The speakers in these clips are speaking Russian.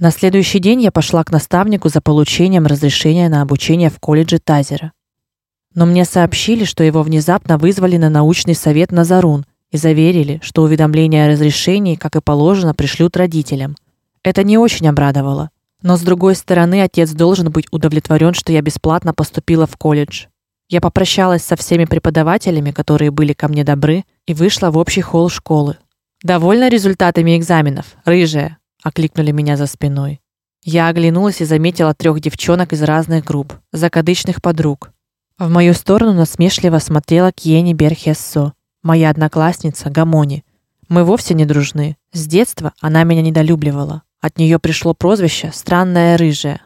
На следующий день я пошла к наставнику за получением разрешения на обучение в колледже Тазера. Но мне сообщили, что его внезапно вызвали на научный совет на Зарун и заверили, что уведомление о разрешении, как и положено, пришлют родителям. Это не очень обрадовало. Но с другой стороны, отец должен быть удовлетворен, что я бесплатно поступила в колледж. Я попрощалась со всеми преподавателями, которые были ко мне добры, и вышла в общий холл школы. Довольна результатами экзаменов, рыжая, окликнули меня за спиной. Я оглянулась и заметила трех девчонок из разных групп, закадычных подруг. В мою сторону насмешливо смотрела Кьени Берхессо, моя одноклассница Гамони. Мы вовсе не дружны. С детства она меня недолюбливала. От нее пришло прозвище странная рыжая.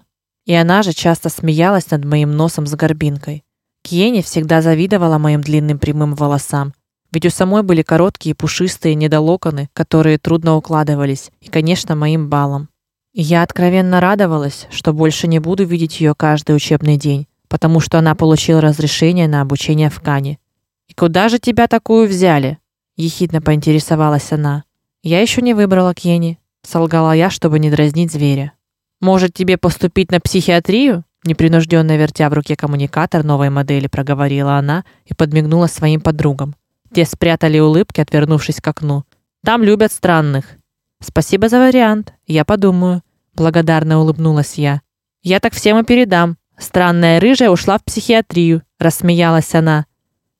И она же часто смеялась над моим носом с горбинкой. Кьени всегда завидовала моим длинным прямым волосам, ведь у самой были короткие пушистые недолоконы, которые трудно укладывались, и, конечно, моим балом. И я откровенно радовалась, что больше не буду видеть ее каждый учебный день, потому что она получила разрешение на обучение в Кане. И куда же тебя такую взяли? ехидно поинтересовалась она. Я еще не выбрала Кьени, солгала я, чтобы не дразнить зверя. Может, тебе поступить на психиатрию? непринужденно вертя в руке коммуникатор новой модели, проговорила она и подмигнула своим подругам. Те спрятали улыбки, отвернувшись к окну. Там любят странных. Спасибо за вариант. Я подумаю, благодарно улыбнулась я. Я так всем и передам. Странная рыжая ушла в психиатрию, рассмеялась она.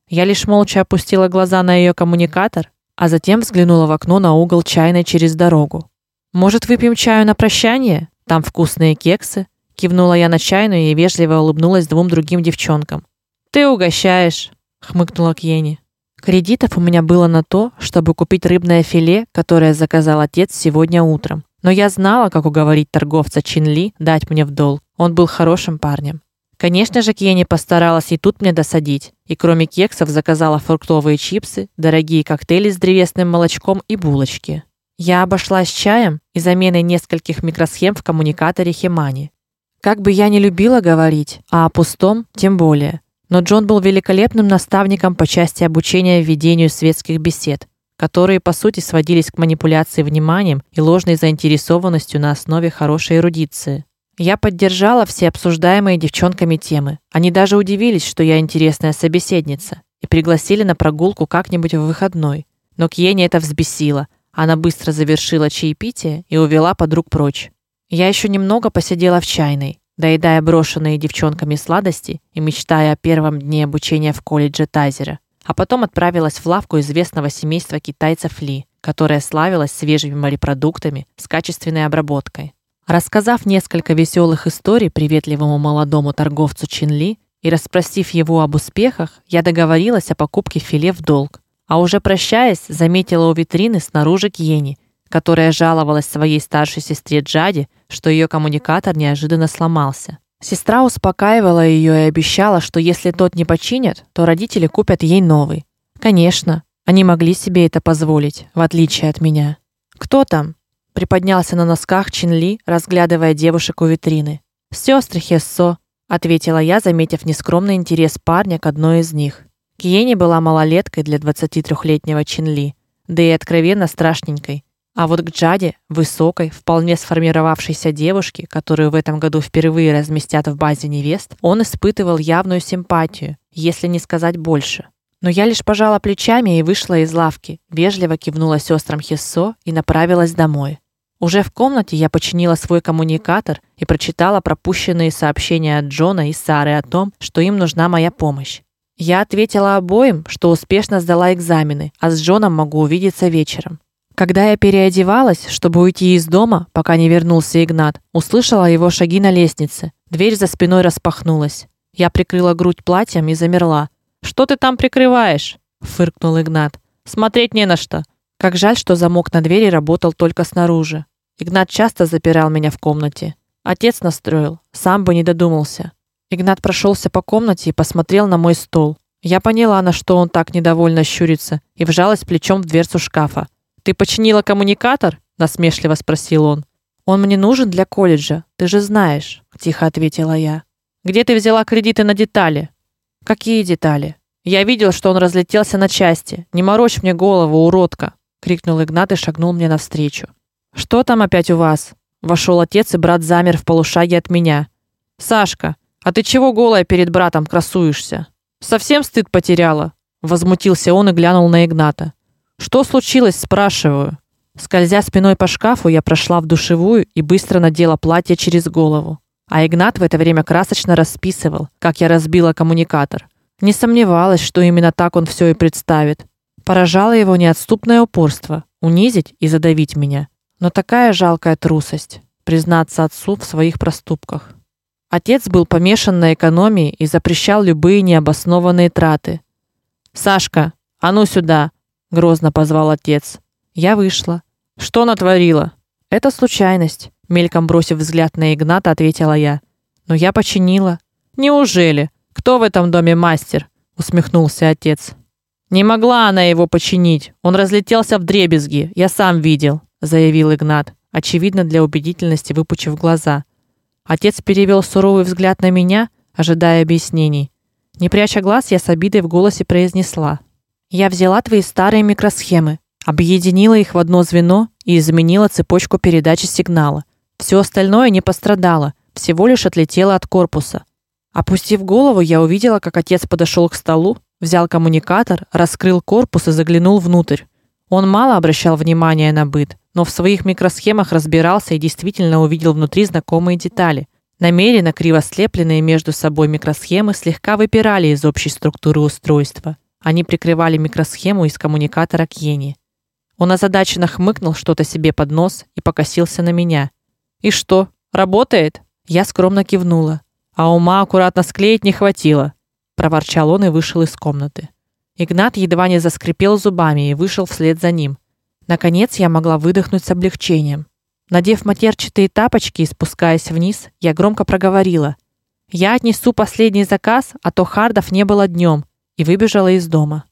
Я лишь молча опустила глаза на ее коммуникатор, а затем взглянула в окно на угол чайной через дорогу. Может, выпьем чаю на прощание? Там вкусные кексы. Кивнула я на чайную и вежливо улыбнулась двум другим девчонкам. Ты угощаешь, хмыкнула Кьени. Кредитов у меня было на то, чтобы купить рыбное филе, которое заказал отец сегодня утром. Но я знала, как уговорить торговца Чинли дать мне в долг. Он был хорошим парнем. Конечно же, Кьени постаралась и тут мне досадить. И кроме кексов заказала фруктовые чипсы, дорогие коктейли с древесным молочком и булочки. Я обошлась чаем и заменой нескольких микросхем в коммуникаторе Химани. Как бы я ни любила говорить, а о пустом тем более. Но Джон был великолепным наставником по части обучения ведению светских бесед, которые по сути сводились к манипуляции вниманием и ложной заинтересованностью на основе хорошей эрудиции. Я поддержала все обсуждаемые девчонками темы. Они даже удивились, что я интересная собеседница, и пригласили на прогулку как-нибудь в выходной. Но Кьене это взбесило, она быстро завершила чаепитие и увела подруг прочь. Я еще немного посидела в чайной, доедая брошенные девчонками сладости и мечтая о первом дне обучения в колледже Тазера, а потом отправилась в лавку известного семейства китайцев Ли, которая славилась свежими морепродуктами с качественной обработкой. Рассказав несколько веселых историй приветливому молодому торговцу Чин Ли и расспросив его об успехах, я договорилась о покупке филе в долг. А уже прощаясь, заметила у витрины снаружи Кьени, которая жаловалась своей старшей сестре Джади, что ее коммуникатор неожиданно сломался. Сестра успокаивала ее и обещала, что если тот не починят, то родители купят ей новый. Конечно, они могли себе это позволить, в отличие от меня. Кто там? Приподнялся на носках Чинли, разглядывая девушек у витрины. Сестры Хессо, ответила я, заметив нескромный интерес парня к одной из них. Киени была малолеткой для 23-летнего Чинли, да и откровенно страшненькой. А вот к Джаде, высокой, вполне сформировавшейся девушке, которую в этом году впервые разместят в базе невест, он испытывал явную симпатию, если не сказать больше. Но я лишь пожала плечами и вышла из лавки, вежливо кивнула сестрам Хессо и направилась домой. Уже в комнате я починила свой коммуникатор и прочитала пропущенные сообщения от Джона и Сары о том, что им нужна моя помощь. Я ответила обоим, что успешно сдала экзамены, а с Джоном могу увидеться вечером. Когда я переодевалась, чтобы уйти из дома, пока не вернулся Игнат, услышала его шаги на лестнице. Дверь за спиной распахнулась. Я прикрыла грудь платьем и замерла. Что ты там прикрываешь? фыркнул Игнат. Смотреть не на что. Как жаль, что замок на двери работал только снаружи. Игнат часто запирал меня в комнате. Отец настроил, сам бы не додумался. Игнат прошелся по комнате и посмотрел на мой стол. Я поняла, на что он так недовольно щурится, и вжалась плечом в дверцу шкафа. Ты починила коммуникатор? насмешливо спросил он. Он мне нужен для колледжа, ты же знаешь, тихо ответила я. Где ты взяла кредиты на детали? Какие детали? Я видел, что он разлетелся на части. Не морочь мне голову, уродка, крикнул Игнат и шагнул мне навстречу. Что там опять у вас? Вошел отец, и брат замер в полушаге от меня. Сашка, а ты чего голая перед братом красуешься? Совсем стыд потеряла? Возмутился он и глянул на Игната. Что случилось, спрашиваю. Скользя спиной по шкафу, я прошла в душевую и быстро надела платье через голову. А Игнат в это время красочно расписывал, как я разбила коммуникатор. Не сомневалась, что именно так он все и представит. Поражало его неотступное упорство унизить и задавить меня. Но такая жалкая трусость признаться отцу в своих проступках. Отец был помешан на экономии и запрещал любые необоснованные траты. Сашка, а ну сюда, грозно позвал отец. Я вышла. Что натворила? Это случайность, мельком бросив взгляд на Игната, ответила я. Но я починила. Неужели? Кто в этом доме мастер? усмехнулся отец. Не могла она его починить. Он разлетелся в дребезги. Я сам видел, заявил Игнат, очевидно для убедительности выпучив глаза. Отец перевел суровый взгляд на меня, ожидая объяснений. Не пряча глаз, я с обидой в голосе произнесла: "Я взяла твои старые микросхемы, объединила их в одно звено и изменила цепочку передачи сигнала. Все остальное не пострадало, всего лишь отлетело от корпуса. Опустив голову, я увидела, как отец подошел к столу, взял коммуникатор, раскрыл корпус и заглянул внутрь. Он мало обращал внимания на быт, но в своих микросхемах разбирался и действительно увидел внутри знакомые детали. Намеренно криво слепленные между собой микросхемы слегка выпирали из общей структуры устройства. Они прикрывали микросхему из коммуникатора к Йене. Он озадаченно хмыкнул что-то себе под нос и покосился на меня. "И что? Работает?" Я скромно кивнула. "А ума аккуратно склеить не хватило", проворчал он и вышел из комнаты. Игнат едва не заскрипел зубами и вышел вслед за ним. Наконец я могла выдохнуть с облегчением. Надев матерчатые тапочки и спускаясь вниз, я громко проговорила: "Я отнесу последний заказ, а то хардов не было днем", и выбежала из дома.